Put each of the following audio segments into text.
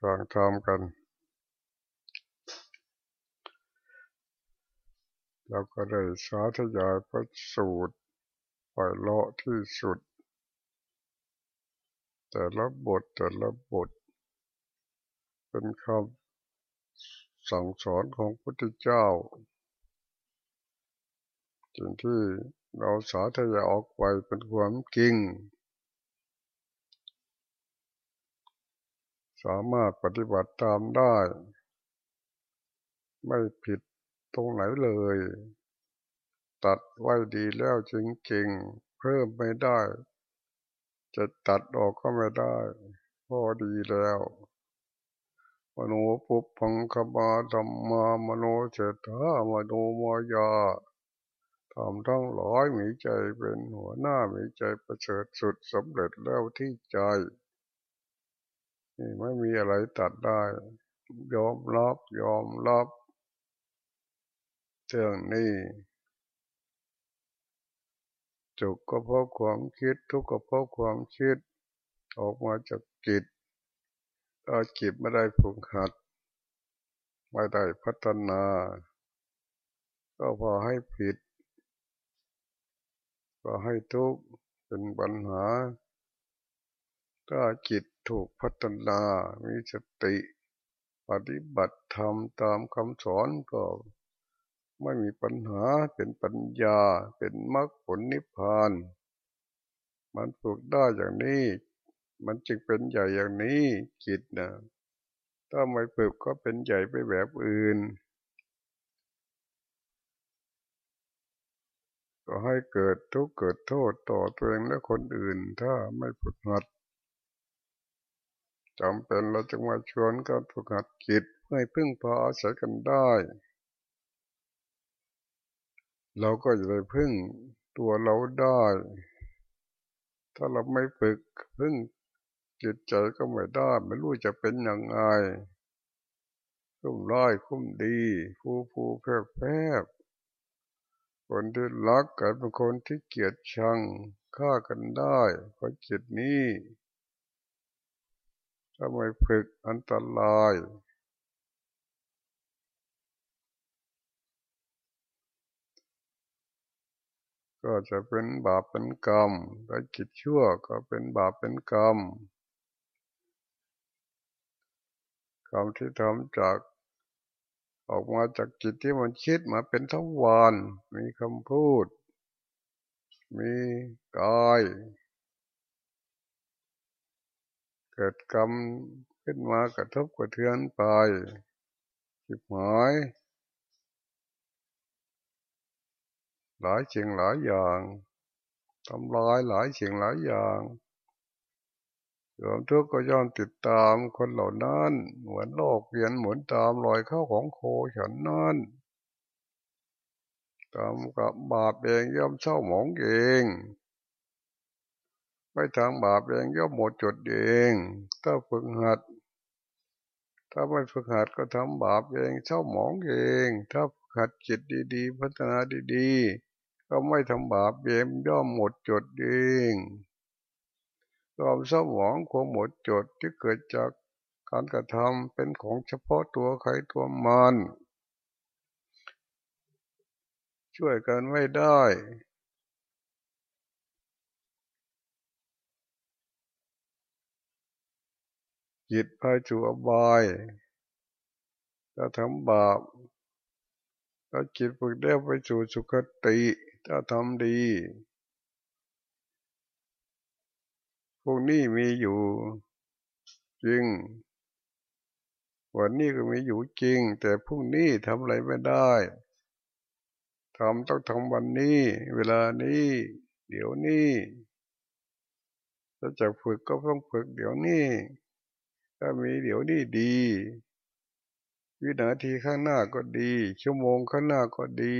ฟังธรรมกัน เราก็ได้สาธยายพระสูตรไปเลาะที่สุด แต่ละบทแต่ละบท เป็นคำสั่งสอนของพระพุทธเจ้าสิ่งที่เราสาธยายออกไปเป็นความจริง สามารถปฏิบัติตามได้ ไม่ผิดตรงไหนเลย ตัดไว้ดีแล้วจริงๆ เพิ่มไม่ได้ จะตัดออกก็ไม่ได้ พอดีแล้วมโนปุพังคมาธรรมามโนเจตามโนมายาทำทั้งหลายมีใจเป็นหัวหน้ามีใจประเสริฐสุดสำเร็จแล้วที่ใจ ไม่มีอะไรตัดได้ ยอมรับยอมรับเรื่องนี้จุกก็เพราะความคิด ทุกข์ก็เพราะความคิด ออกมาจากจิตถ้าจิตไม่ได้ฝึกหัด ไม่ได้พัฒนา ก็พอให้ผิด ก็ให้ทุกข์เป็นปัญหา ถ้าจิต ถูกพัฒนา มีสติ ปฏิบัติธรรมตามคำสอนก็ไม่มีปัญหาเป็นปัญญาเป็นมรรคผลนิพพาน มันฝึกได้อย่างนี้ มันจึงเป็นใหญ่อย่างนี้จิตนะถ้าไม่ฝึกก็เป็นใหญ่ไปแบบอื่น ก็ให้เกิดทุกข์เกิดโทษต่อตัวเองและคนอื่น ถ้าไม่ฝึกหัด จำเป็นเราจะมาชวนกันฝึกหัดจิตเพื่อพึ่งพาอาศัยกันได้ เราก็จะได้พึ่งตัวเราได้ ถ้าเราไม่ฝึกพึ่งจิตใจก็ไม่ได้ไม่รู้จะเป็นยังไงคุ้มร้ายคุ้มดีผู้ผู้แพร่แพร่คนที่รักกันเป็นคนที่เกลียดชังฆ่ากันได้เพราะจิตนี้ ถ้าไม่ฝึกอันตรายก็จะเป็นบาปเป็นกรรมถ้าจิตชั่วก็เป็นบาปเป็นกรรมกรรมที่ทำจากออกมาจากจิตที่มันคิดมาเป็นทวารมีคำพูด มีกาย เกิดกรรมขึ้นมากระทบกระเทือนไปจิบหายหลายสิ่งหลายอย่างทำลายหลายสิ่งหลายอย่างรวมทุกข์ก็ย่อมติดตามคนเหล่านั้น เหมือนโลกเปลี่ยนหมุนตามรอยเข้าของโคฉันนั้นตามกับบาปเองย่อมเศร้าหมองเอง ไม่ทางบาปเองย่อมหมดจดเอง ถ้าฝึกหัด ถ้าไม่ฝึกหัดก็ทำบาปเองเศร้าหมองเอง ถ้าฝึกหัดจิตดีๆ พัฒนาดีๆ ก็ไม่ทำบาปเองย่อมหมดจดเองความเศร้าหมองความหมดจดที่เกิดจากการกระทำเป็นของเฉพาะตัวใครตัวมันช่วยกันไม่ได้ จิตพาจูอบายถ้าทำบาปถ้าจิตฝึกได้ไปสู่สุคติ ถ้าทำดี พวกนี้มีอยู่จริง วันนี้ก็มีอยู่จริง แต่พรุ่งนี้ทำอะไรไม่ได้ทำต้องทำวันนี้ เวลานี้ เดี๋ยวนี้ถ้าจะฝึกก็ต้องฝึกเดี๋ยวนี้ ถ้ามีเดี๋ยวนี้ดี วินาทีข้างหน้าก็ดี ชั่วโมงข้างหน้าก็ดี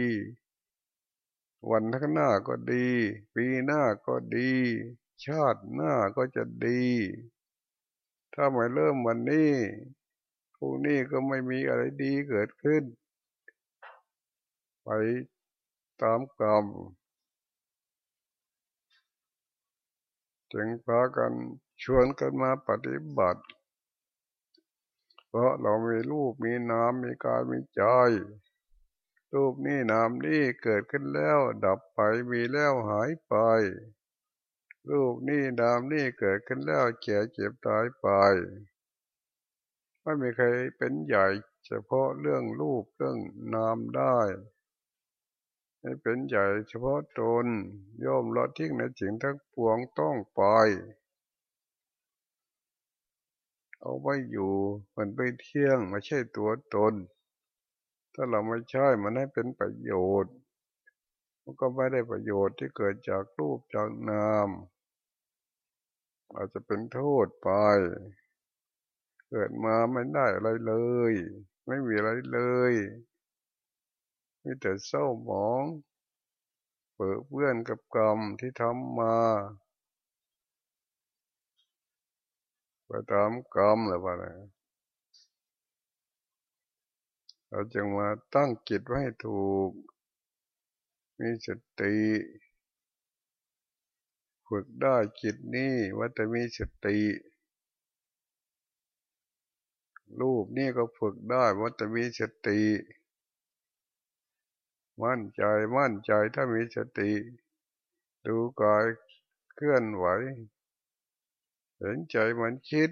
วันข้างหน้าก็ดี ปีหน้าก็ดี ชาติหน้าก็จะดี ถ้าไม่เริ่มวันนี้พรุ่งนี้ก็ไม่มีอะไรดีเกิดขึ้น ไปตามกรรมจึงพากันชวนกันมาปฏิบัติ เพราะเรามีรูปมีนามมีกายมีใจรูปนี่นามนี่เกิดขึ้นแล้ว ดับไปมีแล้วหายไป รูปนี่นามนี่เกิดขึ้นแล้วแก่เจ็บตายไปไม่มีใครเป็นใหญ่เฉพาะเรื่องรูปเรื่องนามได้ไม่เป็นใหญ่เฉพาะตนย่อมละทิ้งในสิ่งทั้งปวงต้องไป เอาไว้อยู่ มันไปเที่ยงไม่ใช่ตัวตน ถ้าเราไม่ใช่มันให้เป็นประโยชน์มันก็ไม่ได้ประโยชน์ที่เกิดจากรูปจากนาม อาจจะเป็นโทษไป เกิดมาไม่ได้อะไรเลย ไม่มีอะไรเลยมีแต่เศร้าหมอง เปิดเพื่อนกับกรรมที่ทำมา ไปตามกรรมหรือว่าอะไรเราจึงมาตั้งจิตไว้ให้ถูก มีสติ ฝึกได้จิตนี้ว่าจะมีสติ รูปนี่ก็ฝึกได้ว่าจะมีสติ มั่นใจมั่นใจถ้ามีสติ ดูกายเคลื่อนไหว เห็นใจมันคิด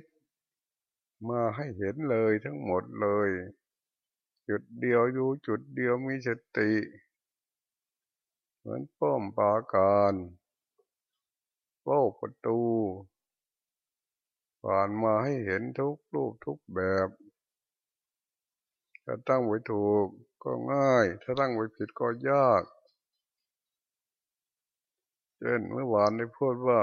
มาให้เห็นเลยทั้งหมดเลย จุดเดียวอยู่จุดเดียวมีสติ เหมือนป้อมปาการโป้ประตูผ่านมาให้เห็นทุกรูปทุกแบบถ้าตั้งไว้ถูกก็ง่าย ถ้าตั้งไว้ผิดก็ยาก เช่นเมื่อวานได้พูดว่า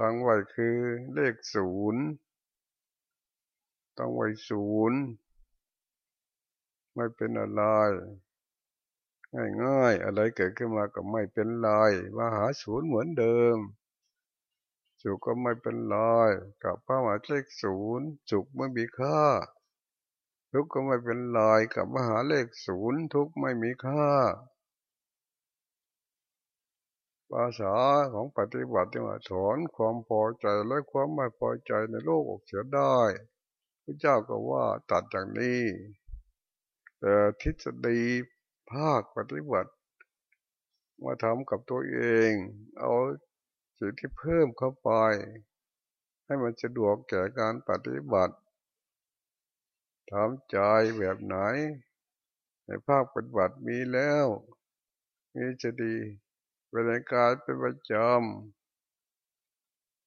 ตั้งไว้คือเลขศูนย์ตั้งไว้ศูนย์ไม่เป็นอะไร ง่ายง่ายอะไรเกิดขึ้นมาก็ไม่เป็นไรมาหาศูนย์เหมือนเดิม สุขก็ไม่เป็นไรกับพระมหาเลขศูนย์สุขไม่มีค่า ทุกข์ก็ไม่เป็นไรกับมหาเลขศูนย์ทุกข์ไม่มีค่า ภาษาของปฏิบัติที่ว่าถอนความพอใจและความไม่พอใจในโลกออกเสียได้พระเจ้าก็ว่าตัดอย่างนี้แต่ทฤษฎีภาคปฏิบัติมาทำกับตัวเอง เอาสิ่งที่เพิ่มเข้าไป ให้มันสะดวกแก่การปฏิบัติทำใจแบบไหน ในภาคปฏิบัติมีแล้ว มีจะดี เป็นกายเป็นประจำ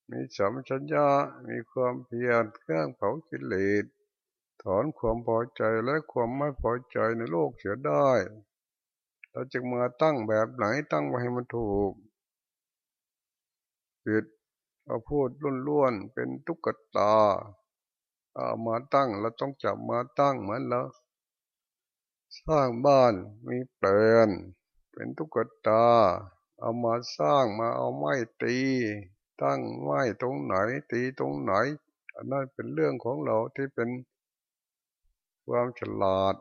มีสัมชัญญะมีความเพียรเครื่องเผากิเลสถอนความพอใจและความไม่พอใจในโลกเสียได้ เราจึงมาตั้งแบบไหนตั้งไว้ให้มันถูกผิดเอาพูดล้วนๆเป็นตุ๊กตาเอามาตั้งเราต้องจับมาตั้งเหมือนแล้วสร้างบ้านมีเปลนเป็นตุ๊กตา เอามาสร้างมาเอาไม้ตี ตั้งไม้ตรงไหน ตีตรงไหน อันนั้นเป็นเรื่องของเราที่เป็นความฉลาด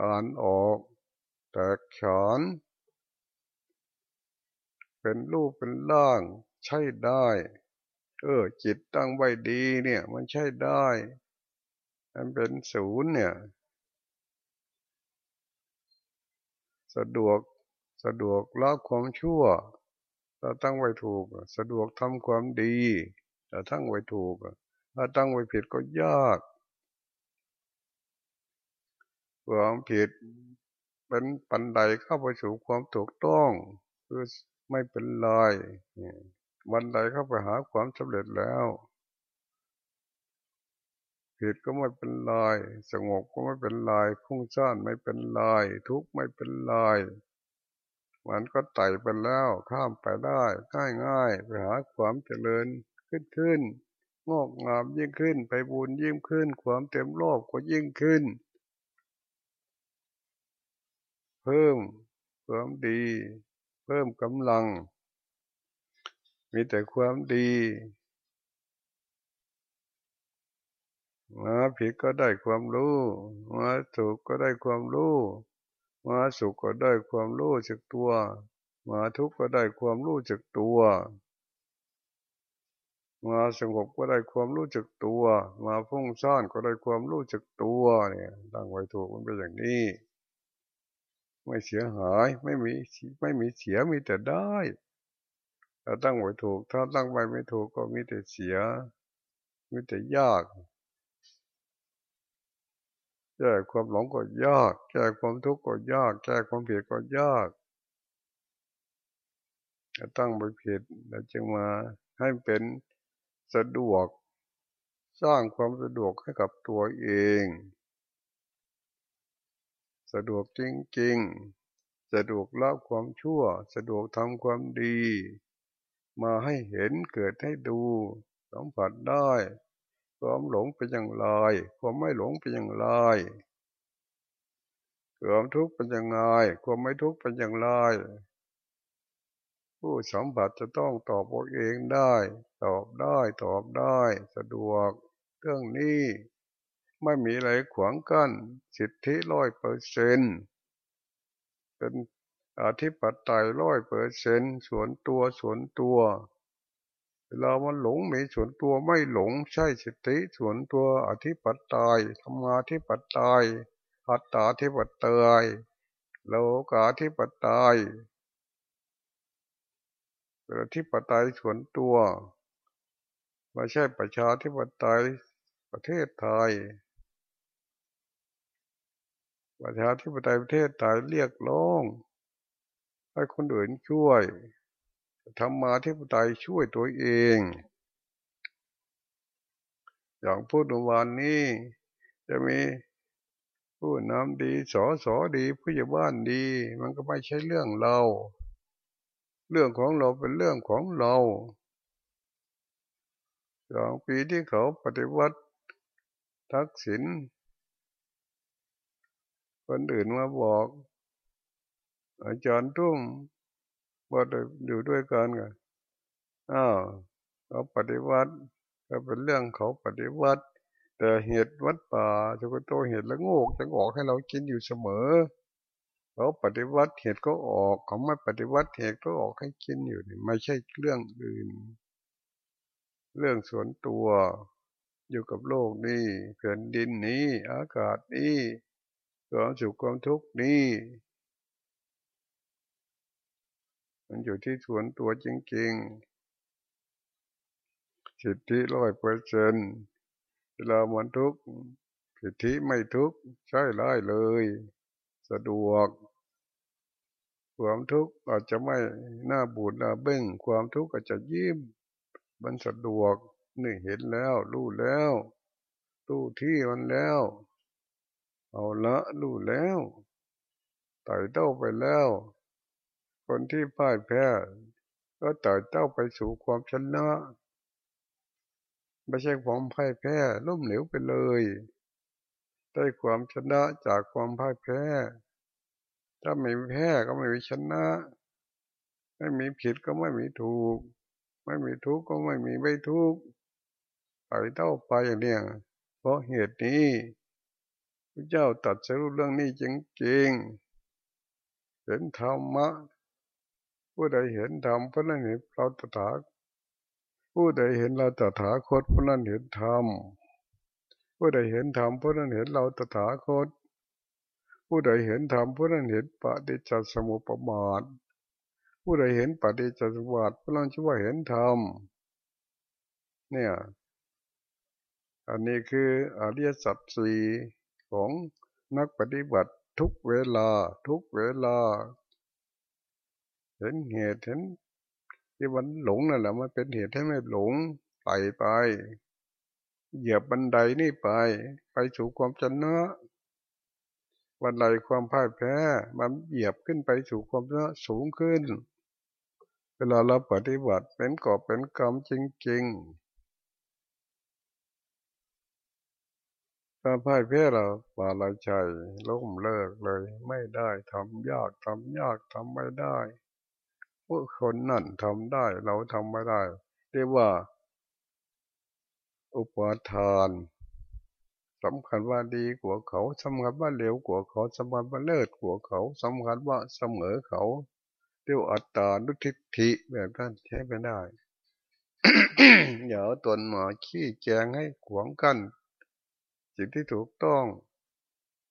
อ่านออก แต่ขาน เป็นรูปเป็นร่าง ใช่ได้ เออ จิตตั้งไว้ดีเนี่ย มันใช่ได้มันเป็นศูนย์เนี่ย สะดวก สะดวกละความชั่วถ้าตั้งไว้ถูก สะดวกทำความดีถ้าตั้งไว้ถูก ถ้าตั้งไว้ผิดก็ยากความผิดเป็นปันใดเข้าไปสู่ความถูกต้องคือไม่เป็นไรวันใดเข้าไปหาความสำเร็จแล้ว ผิดก็ไม่เป็นไรสงบก็ไม่เป็นไรพุ่งซ่านไม่เป็นไรทุกข์ไม่เป็นไร มันก็ไต่ไปแล้วข้ามไปได้ง่ายง่ายไปหาความเจริญขึ้นขึ้นงอกงามยิ่งขึ้นไปบุญยิ่งขึ้น ความเต็มโลกก็ยิ่งขึ้น เพิ่มความดี เพิ่มกำลัง มีแต่ความดีมาผิดก็ได้ความรู้มาถูกก็ได้ความรู้ มาสุขก็ได้ความรู้จักตัว มาทุกข์ก็ได้ความรู้จักตัว มาสงบก็ได้ความรู้จักตัว มาฟุ้งซ่านก็ได้ความรู้จักตัวเนี่ยตั้งไว้ถูกมันเป็นอย่างนี้ ไม่เสียหายไม่มีไม่มีเสียมีแต่ได้ถ้าตั้งไว้ถูก ถ้าตั้งไว้ไม่ถูกก็มีแต่เสีย มีแต่ยาก แก้ความหลงก็ยาก แก้ความทุกข์ก็ยาก แก้ความผิดก็ยากจะตั้งไปผิดแล้วจึงมาให้เป็นสะดวก สร้างความสะดวกให้กับตัวเอง สะดวกจริงๆ สะดวกละความชั่ว สะดวกทำความดี มาให้เห็นเกิดให้ดูสัมผัสได้ ความหลงเป็นอย่างไร ความไม่หลงเป็นอย่างไรความทุกข์เป็นอย่างไร ความไม่ทุกข์เป็นอย่างไร ผู้สัมผัสจะต้องตอบเองได้ ตอบได้ตอบได้ สะดวก เรื่องนี้ไม่มีอะไรขวางกัน้นสิทธิร้อยเปอร์เซนเป็นอธิปไตยร้อยเปอร์เซนส่วนตัวส่วนตัว เวลามันหลงมีส่วนตัวไม่หลงใช่สติส่วนตัวอธิปัตยธรรมาธิปัตยอัตตาธิปัตยโลกาธิปัตยเป็นอธิปัตยส่วนตัวไม่ใช่ประชาธิปไตยประเทศไทย ประชาธิปไตยประเทศไทยเรียกร้องให้คนอื่นช่วย ธรรมาธิปไตยช่วยตัวเอง อย่างพูดวันนี้ จะมีผู้นำดีสอสอดีผู้ใหญ่บ้านดี มันก็ไม่ใช่เรื่องเรา เรื่องของเราเป็นเรื่องของเราอย่างปีที่เขาปฏิวัติทักษิณคนอื่นมาบอก อาจารย์ตุ้ม ว่าอยู่ด้วยกันกันอ้าวเขาปฏิวัติก็เป็นเรื่องเขาปฏิวัติ แต่เหตุวัดป่าจะเป็นตัวเหตุและโงกจะออกให้เรากินอยู่เสมอเขาปฏิวัติเหตุก็ออกเขาไม่ปฏิวัติเหตุก็ออกให้กินอยู่นี่ไม่ใช่เรื่องอื่น เรื่องส่วนตัว อยู่กับโลกนี้แผ่นดินนี้ อากาศนี้ความสุขความทุกข์นี้ มันอยู่ที่ส่วนตัวจริงๆ สิทธิร้อยเปอร์เซนเวลามันทุกข์สิทธิไม่ทุกข์ใช่ได้เลย สะดวก ความทุกข์อาจจะไม่หน้าบูดหน้าเบ้ง ความทุกข์อาจจะยิ้มมันสะดวกนี่เห็นแล้ว รู้แล้วรู้ที่มันแล้ว เอาละรู้แล้วไต่เต้าไปแล้ว คนที่พ่ายแพ้ก็ต่อยเต้าไปสู่ความชนะไม่ใช่ความพ่ายแพ้ล้มเหลวไปเลย ได้ความชนะจากความพ่ายแพ้ ถ้าไม่แพ้ก็ไม่มีชนะ ไม่มีผิดก็ไม่มีถูก ไม่มีทุกข์ก็ไม่มีไม่ทุกข์ไปเต้าไปอย่างเนี้ยเพราะเหตุนี้พระเจ้าตัดสรุปเรื่องนี้จริงๆเห็นธรรมะ ผู้ใดเห็นธรรมผู้นั้นเห็นเราตถาผู้ใดเห็นเราตถาคตผู้นั้นเห็นธรรมผู้ใดเห็นธรรมผู้นั้นเห็นเราตถาคต ผู้ใดเห็นธรรมผู้นั้นเห็นปฏิจจสมุปบาทผู้ใดเห็นปฏิจจสมุปบาทผู้นั้นชื่อว่าเห็นธรรมเนี่ยอันนี้คืออริยสัจสี่ของนักปฏิบัติทุกเวลา ทุกเวลา เห็นเหตุเห็นที่มันหลงนั่นแหละมันเป็นเหตุให้ไม่หลงไปไป เหยียบบันไดนี่ไป ไปสู่ความชนะบันไดความพ่ายแพ้มันเหยียบขึ้นไปสู่ความชนะสูงขึ้น เวลาเราปฏิบัติเป็นกอบเป็นกรรมจริงๆถ้าพ่ายแพ้เราปาลายใจล้มเลิกเลย ไม่ได้ทำยากทำยากทำไม่ได้ วกคนนั่นทำได้เราทำไม่ได้ เรียกว่า อุปทานสำคัญว่าดีกว่าเขาสำคัญว่าเร็วกว่าเขาสำคัญว่าเลิศกว่าเขาสำคัญว่าเสมอเขาเรียกอัตตานุทิฐิแบบนั้นใช้ไม่ได้อย่าตนมาขี้แจงให้ขวางกันสิ่งที่ถูกต้อง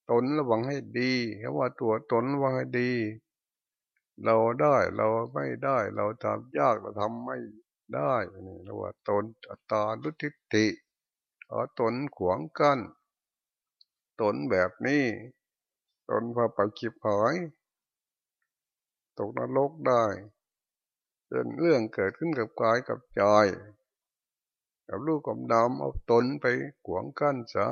ตนระวังให้ดีเพราะว่าตัวตนระวังให้ดี เราได้เราไม่ได้ เราทำยากเราทำไม่ได้นี่เรียกว่าตนอัตตาลุทิติเอาตนขวางกันตนแบบนี้ ตนพาไปจิบหายตกนรกได้เป็นเรื่องเกิดขึ้นกับกายกับใจกับลูกกับดำเอาตนไปขวงกั้นซะ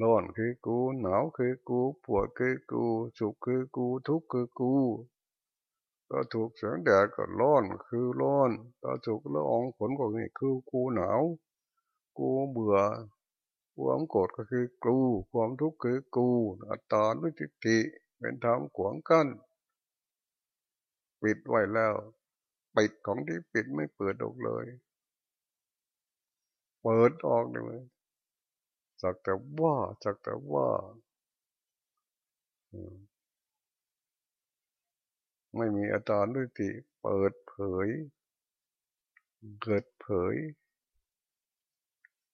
ร้อนคือกู หนาวคือกู ปวดคือกู สุขคือกู ทุกข์คือกู ก็ถูกแสงแดดก็ร้อนคือร้อน ก็ถูกละอองฝนก็นี่คือกูหนาว กูเบื่อ ความโกรธก็คือกู ความทุกข์คือกู อัตตาลุทิติเป็นธรรมขวงกั้น ปิดไว้แล้ว ปิดของที่ปิดไม่เปิดออกเลย เปิดออกเลย สักแต่ว่าสักแต่ว่าไม่มีอาการด้วยติเปิดเผย เกิดเผย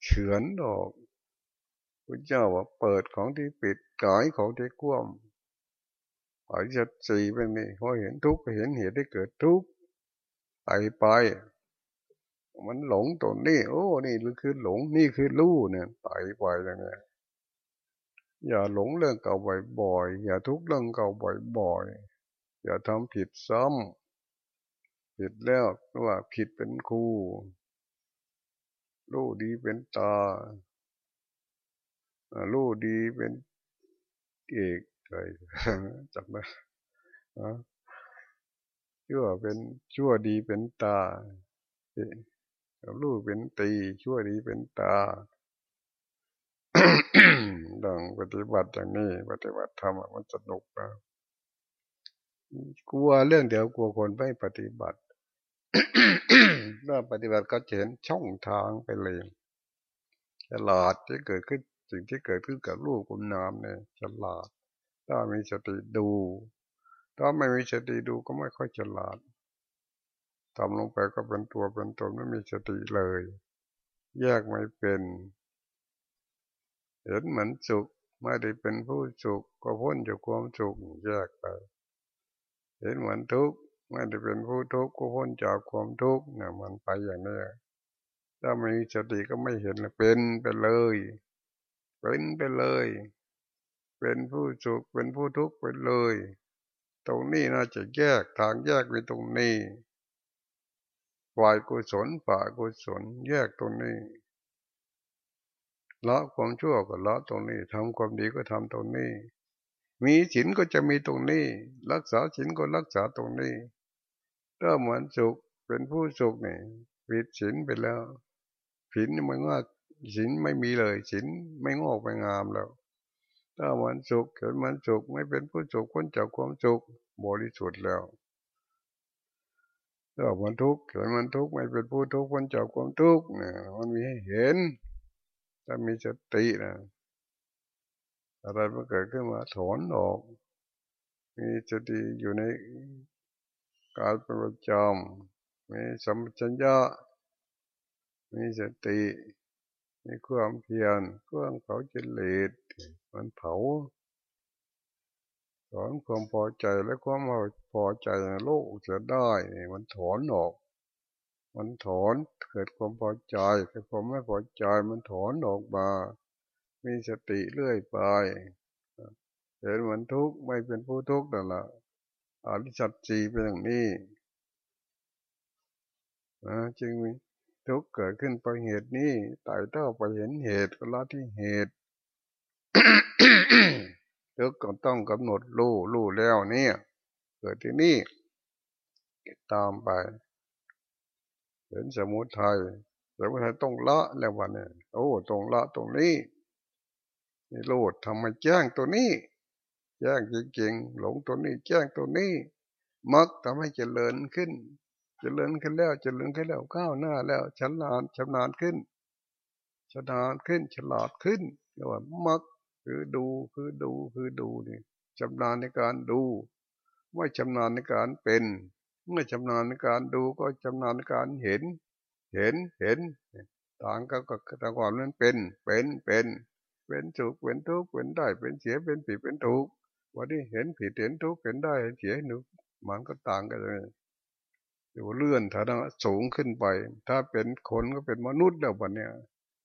เฉือนออกพระเจ้าว่าเปิดของที่ปิดกายของที่กว้มอริยสีเป็นนี่พอเห็นทุกข์เห็นเหตุที่เกิดทุกข์ไปไป มันหลงตัวนี้โอ้ นี่คือหลงนี่คือรู้เนี่ยไปไปอย่างเงี้ยอย่าหลงเรื่องเก่าบ่อยๆอย่าทุกเรื่องเก่าบ่อยๆอย่าทำผิดซ้ำผิดแล้วว่าผิดเป็นครูรู้ดีเป็นตารู้ดีเป็นเอกเคยจับไหมชั่วเป็นชั่วดีเป็นตา ลูกเป็นตีชั่วดีเป็นตาดังปฏิบัติอย่างนี้ปฏิบัติธรรมมันสนุกนะกลัวเรื่องเดียวกลัวคนไม่ปฏิบัติเมื่อปฏิบัติก็เห็นช่องทางไปเลยฉลาดที่เกิดขึ้นสิ่งที่เกิดขึ้นกับลูกกุมนามเนี่ยฉลาด ถ้ามีสติดู ถ้าไม่มีสติดูก็ไม่ค่อยฉลาด ทำลงไปก็เป็นตัวเป็นตนไม่มีสติเลย แยกไม่เป็น เห็นเหมือนสุขไม่ได้เป็นผู้สุขก็พ้นจากความสุขแยกไป เห็นเหมือนทุกข์ไม่ได้เป็นผู้ทุกข์ก็พ้นจากความทุกข์เนี่ยมันไปอย่างนี้ถ้าไม่มีสติก็ไม่เห็นเป็นไปเลย เป็นไปเลย เป็นผู้สุขเป็นผู้ทุกข์ไปเลย ตรงนี้น่าจะแยกทางแยกไปตรงนี้ ฝ่ายกุศลฝ่ายกุศลแยกตรงนี้ละความชั่วก็ละตรงนี้ทำความดีก็ทำตรงนี้ มีศีลก็จะมีตรงนี้ รักษาศีลก็รักษาตรงนี้ถ้าเหมือนสุขเป็นผู้สุขนี่ผิดศีลไปแล้วศีลมันว่าศีลไม่มีเลยศีลไม่งอกไม่งามแล้ว ถ้ามันสุขเกิดมันสุขไม่เป็นผู้สุขพ้นจากความสุขบริสุทธิ์แล้ว ถ้ามันทุกข์เกิดมันทุกข์ไม่เป็นผู้ทุกข์พ้นจากความทุกข์เนี่ยมันมีให้เห็น ถ้ามีสตินะอะไรมันเกิดขึ้นมาถอนออก มีสติอยู่ในการประจำมีสัมปชัญญะมีสติมีความเพียรเครื่องเขาจิเลดมันเผา ถอนความพอใจและความพอใจในโลกจะได้มันถอนออก มันถอนเกิดความพอใจเกิดความไม่พอใจมันถอนออกมา มีสติเรื่อยไปเห็นมันทุกข์ไม่เป็นผู้ทุกข์นั่นแหละอริสัตจีเป็นอย่างนี้จึงมีทุกข์เกิดขึ้นเพราะเหตุนี้ตายเต้าไปเห็นเหตุก็ละที่เหตุ ทุกข์ก็ต้องกำหนดรู้รู้แล้วเนี่ยเกิดที่นี่ตามไป เห็นสมุทัยสมุทัยต้องละแล้ววันนี้โอ้ตรงละตรงนี้นี่โลดทำมาแจ้งตัวนี้แจ้งจริงๆหลงตัวนี้แจ้งตัวนี้มักทำให้เจริญขึ้น เจริญขึ้นแล้วเจริญขึ้นแล้วก้าวหน้าแล้วฉลาดชำนาญขึ้นฉลาดขึ้นฉลาดขึ้นเรียกว่ามัก คือดูคือดูคือดูนี่ชำนาญในการดูไม่ชำนาญในการเป็น เมื่อชำนาญในการดูก็ชำนาญในการเห็น เห็นเห็น ต่างก็ก็แต่ก่อนมันเป็น เป็นเป็น เป็นสุขเป็นทุกข์เป็นได้ เป็นเสียเป็นผิดเป็นถูกวันนี้เห็นผิดเห็นทุกข์เห็นได้เห็นเสียหนูมันก็ต่างกันเลยอยู่เลื่อนฐานะสูงขึ้นไป ถ้าเป็นคนก็เป็นมนุษย์แล้ววันเนี้ย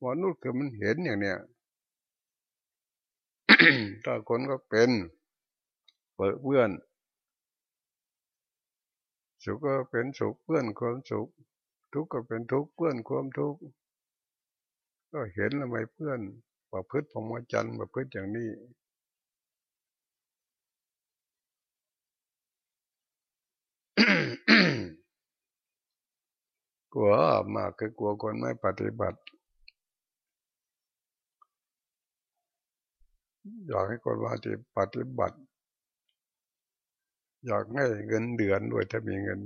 มนุษย์คือมันเห็นอย่างเนี้ย ถ้าคนก็เป็น เปิดเพื่อน สุขก็เป็นสุขเพื่อนความสุข ทุกข์ก็เป็นทุกข์เพื่อนความทุกข์ก็เห็นล้วไม่เพื่อนประพฤติพรหมจรรย์ประพฤติอย่างนี้กลัวมากคือกลัวคนไม่ปฏิบัติ อยากให้คนว่าที่ปฏิบัติ อยากให้เงินเดือนด้วยถ้ามีเงิน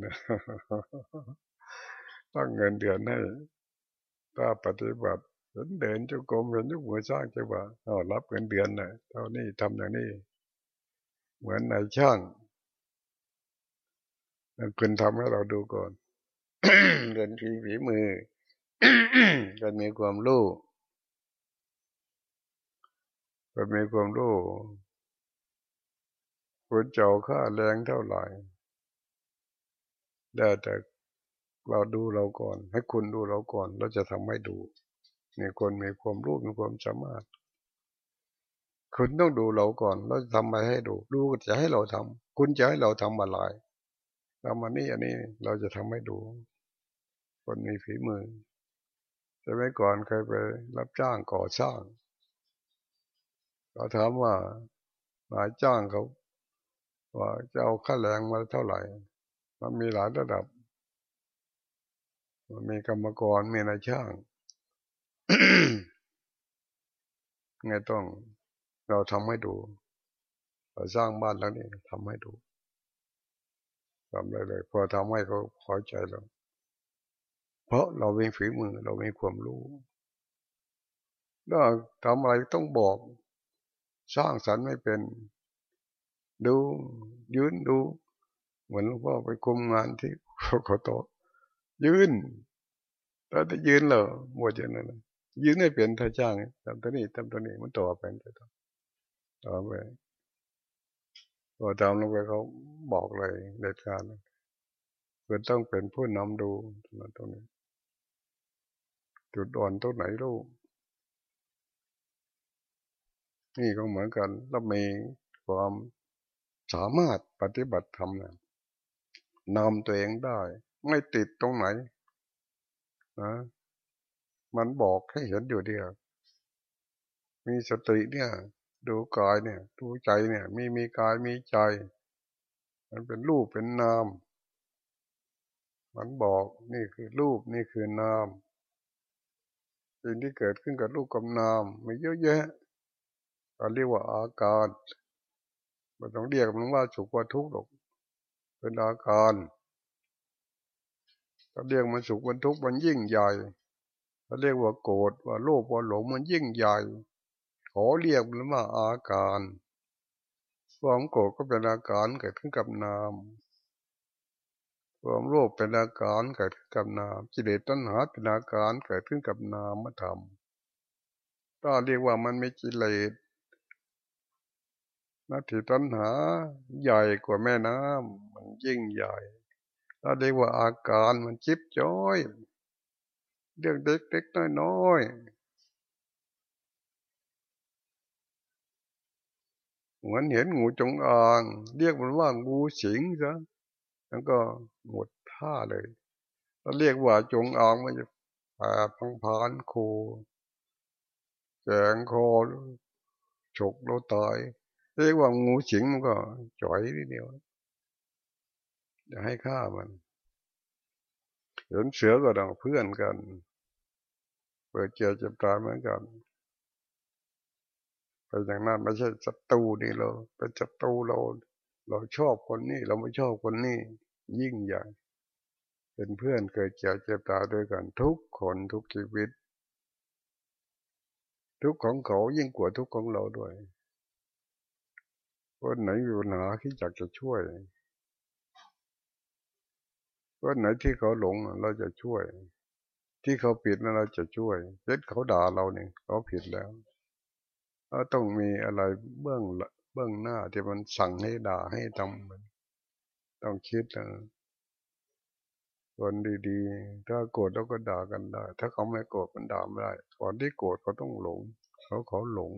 ตั้งเงินเดือนให้ถ้าปฏิบัติเห็นเดินจุกรมเห็นยุกหัวสร้างจะว่าเอารับเงินเดือนนะเท่านี้ทำอย่างนี้ เหมือนนายช่างมันเป็นทำให้เราดูก่อนเรียนฝีฝีมือกันมีความรู้ กันมีความรู้คุณเจ้าค่าแรงเท่าไหร่ได้แต่เราดูเราก่อน ให้คุณดูเราก่อน เราจะทำให้ดูมีคนมีความรู้มีความสามารถ คุณต้องดูเราก่อน เราจะทำอะไรให้ดู ดูจะให้เราทำคุณจะให้เราทำอะไรทำมานี่อันนี้เราจะทำให้ดู คนมีฝีมือจะไม่ก่อนเคยไปรับจ้างก่อสร้าง เขาถามว่านายจ้างเขาว่าจะเอาค่าแรงมาเท่าไหร่ มันมีหลายระดับ มันมีกรรมกรมีนายช่างไงต้อง เราทำให้ดู เราสร้างบ้านแล้วนี่ทำให้ดูทำเลยเลย พอทำให้เขาพอใจเราเพราะเรามีฝีมือเรามีความรู้ถ้าทำอะไรต้องบอก สร้างสรรค์ไม่เป็น ดูยืนดู เหมือนหลวงพ่อไปคุมงานที่ขอโตยืนถ้าจะยืนเหรอหมดอย่างนั้นยืนไม่เป็นถ้าจ้างทำตัวนี้ทำตัวนี้มันต่อไปต่อต่อไปพอทำลงไปเขาบอกเลยเด็ดขาดคือต้องเป็นผู้นำดูตรงนี้จุดอ่อนตัวไหนรู้ นี่ก็เหมือนกันเรามีความสามารถปฏิบัติธรรมนะนำตัวเองได้ ไม่ติดตรงไหนนะมันบอกให้เห็นอยู่เดียวมีสติเนี่ย ดูกายเนี่ย ดูใจเนี่ย มีมีกายมีใจ มันเป็นรูปเป็นนาม มันบอกนี่คือรูปนี่คือนามสิ่งที่เกิดขึ้นกับรูปกับนามมีเยอะแยะ เราเรียกว่าอาการมันต้องเรียกมันว่าสุขว่าทุกข์หรอก เป็นอาการถ้าเรียกมันสุขมันทุกข์มันยิ่งใหญ่ถ้าเรียกว่าโกรธว่าโลภว่าหลงมันยิ่งใหญ่ ขอเรียกมันว่าอาการความโกรธก็เป็นอาการเกิดขึ้นกับนาม ความโลภเป็นอาการเกิดขึ้นกับนามกิเลสตัณหาเป็นอาการเกิดขึ้นกับนามธรรมถ้าเรียกว่ามันไม่กิเลส นาทีตัณหาใหญ่กว่าแม่น้ำมันยิ่งใหญ่ถ้าเรียกว่าอาการมันจิบจ้อย เรื่องเล็กๆน้อยๆเหมือนเห็นงูจงอาง เรียกมันว่างูสิงซะแล้วก็หมดท่าเลยถ้าเรียกว่าจงอางมันจะผ่พังพานโคแสงคอฉกเราตาย เรียกว่างูสิงมันก็จ่อยนิดเดียวจะให้ฆ่ามันเห็นเสือก็ดังเพื่อนกัน เปิดเจอจะตายเหมือนกันไปอย่างนั้นไม่ใช่ศัตรูนี่เราเป็นศัตรูเรา เราชอบคนนี้เราไม่ชอบคนนี้ยิ่งใหญ่เป็นเพื่อนเกิดเจ็บเจ็บตาด้วยกันทุกคนทุกชีวิต ทุกของเขายิ่งกว่าทุกของเราด้วย คนไหนอยู่หนาที่อยากจะช่วยคนไหนที่เขาหลงเราจะช่วย ที่เขาผิดนั้นเราจะช่วยเช่นเขาด่าเราเนี่ยเขาผิดแล้วก็ต้องมีอะไรเบื้องเบื้องหน้าที่มันสั่งให้ด่าให้ทำต้องคิดนะคนดีๆ ถ้าโกรธเราก็ด่ากันได้ ถ้าเขาไม่โกรธมันด่าไม่ได้ก่อนที่โกรธเขาต้องหลง เขาเขาหลง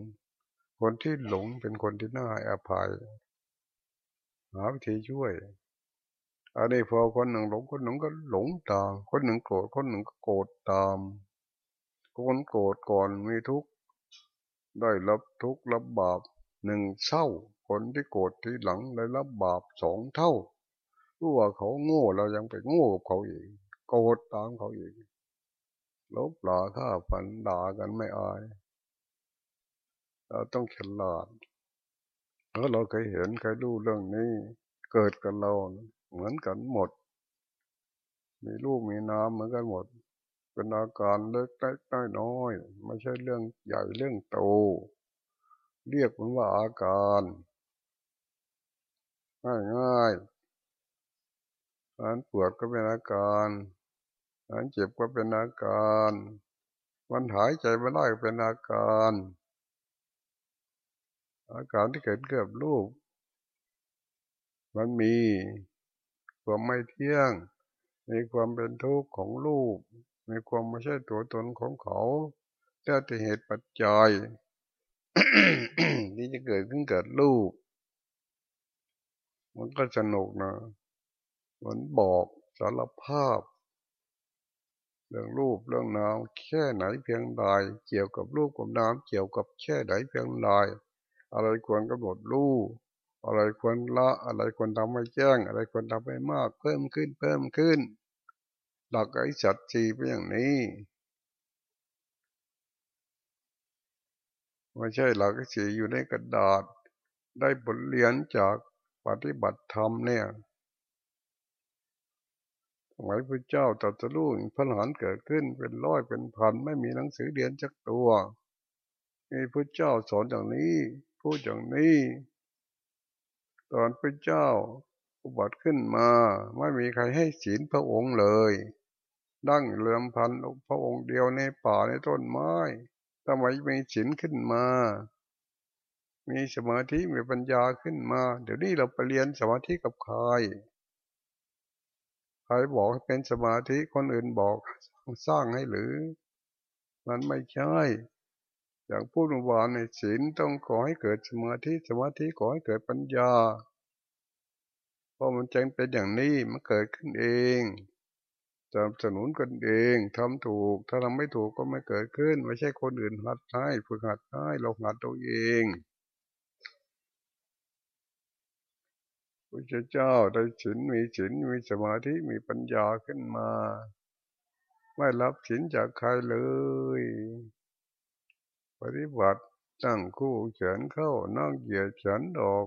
คนที่หลงเป็นคนที่น่าอภัย หาวิธีช่วยอันนี้พอคนหนึ่งหลงคนหนึ่งก็หลงตาม คนหนึ่งโกรธคนหนึ่งก็โกรธตาม คนโกรธก่อนมีทุกข์ได้รับทุกข์รับบาปหนึ่งเศร้าคนที่โกรธที่หลังได้รับบาปสองเท่ารู้ว่าเขาโง่เรายังไปโง่กับเขาอีกโกรธตามเขาอีกลบหลาฆ่าฝันด่ากันไม่อาย เราต้องฉลาดแล้วเราเคยเห็นเคยรู้เรื่องนี้ เกิดกับเราเหมือนกันหมด มีลูกมีน้ำเหมือนกันหมด เป็นอาการเล็กเล็กน้อยไม่ใช่เรื่องใหญ่เรื่องโต เรียกมันว่าอาการง่ายง่ายการปวดก็เป็นอาการการเจ็บก็เป็นอาการมันหายใจไม่ได้ก็เป็นอาการ อาการที่เกิดเกือบลูกมันมีความไม่เที่ยง มีความเป็นทุกข์ของลูกมีความไม่ใช่ตัวตนของเขาแต่ที่เหตุปัจจัยที่จะเกิดขึ้นเกิดลูกมันก็สนุกนะมันบอกสารภาพ เรื่องรูปเรื่องนามแค่ไหนเพียงใดเกี่ยวกับรูปกับนามเกี่ยวกับแค่ไหนเพียงใด อะไรควรกำหนดรูปอะไรควรละอะไรควรทำให้แจ้ง อะไรควรทำให้มากเพิ่มขึ้นเพิ่มขึ้น หลักไอ้สัตว์จีเป็นอย่างนี้ไม่ใช่หลักไอ้สีอยู่ในกระดาษ ได้บทเรียนจากปฏิบัติธรรมเนี่ยสมัยพระเจ้าตรัสรู้พระหลานเกิดขึ้นเป็นร้อยเป็นพันไม่มีหนังสือเรียนจักตัวมีพระเจ้าสอนอย่างนี้ พูดอย่างนี้ ตอนพระเจ้าอุบัติขึ้นมาไม่มีใครให้ศีลพระองค์เลยดั้งเลื่อมพันพระองค์เดียวในป่าในต้นไม้ทำไมมีศีลขึ้นมา มีสมาธิมีปัญญาขึ้นมา เดี๋ยวนี้เราไปเรียนสมาธิกับใครใครบอกให้เป็นสมาธิคนอื่นบอกสร้างให้หรือ มันไม่ใช่ อย่างพูดวานในศีลต้องขอให้เกิดสมาธิสมาธิขอให้เกิดปัญญาเพราะมันจึงเป็นอย่างนี้มันเกิดขึ้นเองสนับสนุนกันเองทำถูก ถ้าทำไม่ถูกก็ไม่เกิดขึ้น ไม่ใช่คนอื่นหัดให้ฝึกหัดให้เราหัดตัวเองพระเจ้าได้ฉินมีฉินมีสมาธิมีปัญญาขึ้นมา ไม่รับฉินจากใครเลย ปฏิบัติตั้งคู่เขียนเข้านั่งเหยียดฉันออก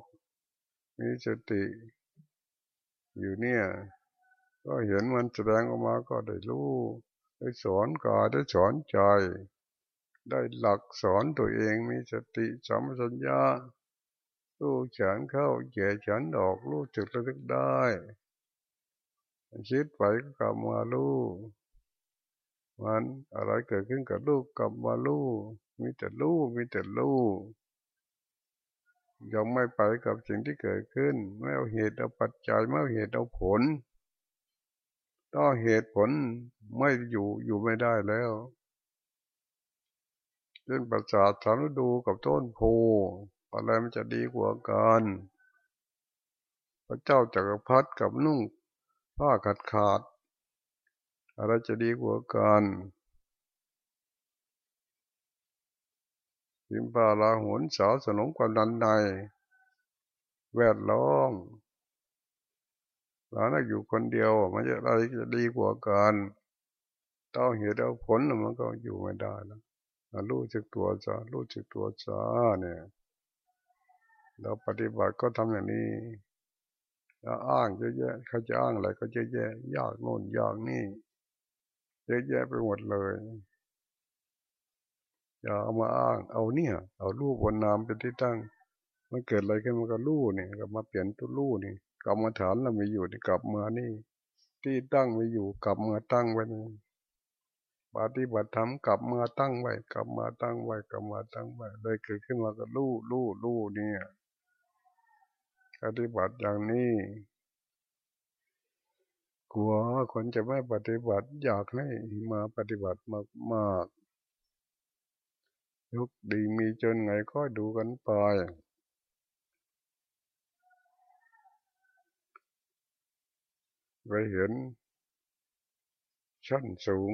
มีสติ อยู่เนี่ย ก็เห็นมันแสดงออกมาก็ได้รู้ ได้สอนกายได้สอนใจ ได้หลักสอนตัวเองมีสติสัมปชัญญะรู้ฉันเข้าเกี่ยฉันออกรู้จึกระลึกได้คิดไปก็กลับมารู้มันอะไรเกิดขึ้นกับลูกกลับมารู้ มีแต่รู้มีแต่รู้ยังไม่ไปกับสิ่งที่เกิดขึ้น ไม่เอาเหตุเอาปัจจัยไม่เอาเหตุเอาผลถ้าเหตุผลไม่อยู่อยู่ไม่ได้แล้วเช่นประสาทสารดูกับต้นโพอะไรมันจะดีกว่ากันพระเจ้าจักรพรรดิกับนุ่งผ้าขาดขาด อะไรจะดีกว่ากัน สิมปาลาหุนสาวสนมความดันในแวดล้อมหลานอยู่คนเดียวมันจะอะไรจะดีกว่ากันต้องเหตุเอาผลมันก็อยู่ไม่ได้แล้วรู้จักตัวจ้ารู้จักตัวจ้าเนี่ยเราปฏิบัติก็ทำอย่างนี้แล้วอ้างเยอะแยะเขาจะอ้างอะไรก็เยอะแยะยากโน่นยากนี่เยอะแยะไปหมดเลย อย่าเอามาอ้าง เอาเนี่ย เอารูปวนนามเป็นที่ตั้ง มันเกิดอะไรขึ้นมันก็รูปนี่ก็มาเปลี่ยนตัวรูปนี่กลับมาฐานเรามีอยู่นี่กลับมานี่ ที่ตั้งมีอยู่กลับมาตั้งไว้นี่ปฏิบัติธรรมกลับมาตั้งไว้ กลับมาตั้งไว้กลับมาตั้งไว้เลยเกิดขึ้นมาก็ลู่ลู่ลู่เนี่ยปฏิบัติอย่างนี้ กลัวคนจะไม่ปฏิบัติอยากให้มาปฏิบัติมากมาก ยุคดีมีจนไงก็ดูกันไปไปเห็น ชั้นสูง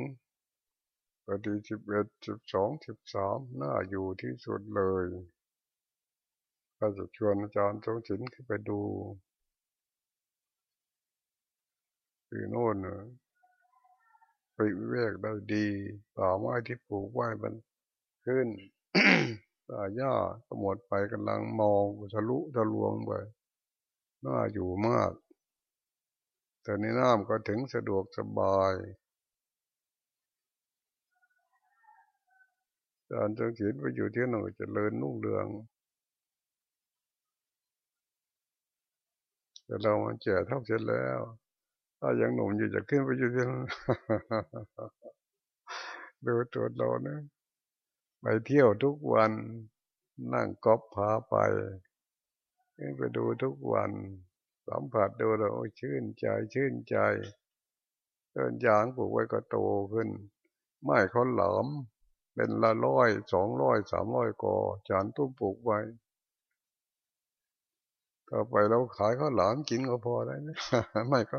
ปฏิสิบเอ็ดสิบสองสิบสามน่าอยู่ที่สุดเลยก็จะชวนอาจารย์สงสินขึ้นไปดูคือโน่นไปเวกได้ดีป่าไม้ที่ปลูกไว้มัน ขึ้นป่าหญ้าก็หมดไปกำลังมองทะลุทะลวงไปน่าอยู่มาก แต่ในน้ำก็ถึงสะดวกสบายการจังศีลไปอยู่ที่หนึ่งจะเลินนุ่งเรือง แต่เรามันแก่เท่าเสร็จแล้ว ถ้ายังหนุ่มอยู่จะขึ้นไปอยู่ที่นั่นดูตัวเราเนี่ย ไปเที่ยวทุกวันนั่งก๊อปพาไปไปดูทุกวันสัมผัสดูแล้วชื่นใจชื่นใจเดินยางปลูกไว้ก็โตขึ้น ไม้เขาหลอมเป็นละร้อยสองร้อยสามร้อยกอจานตุ้มปลูกไว้ต่อไปเราขายข้าวหลามกินก็พอได้นะไม่ก็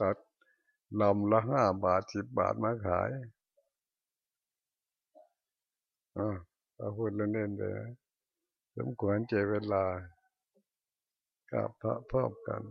ตัดลำละห้าบาทสิบบาทมาขาย อ่าเราพูดเล่นๆไปสมควรเจเวลากราบพระพร้อมกัน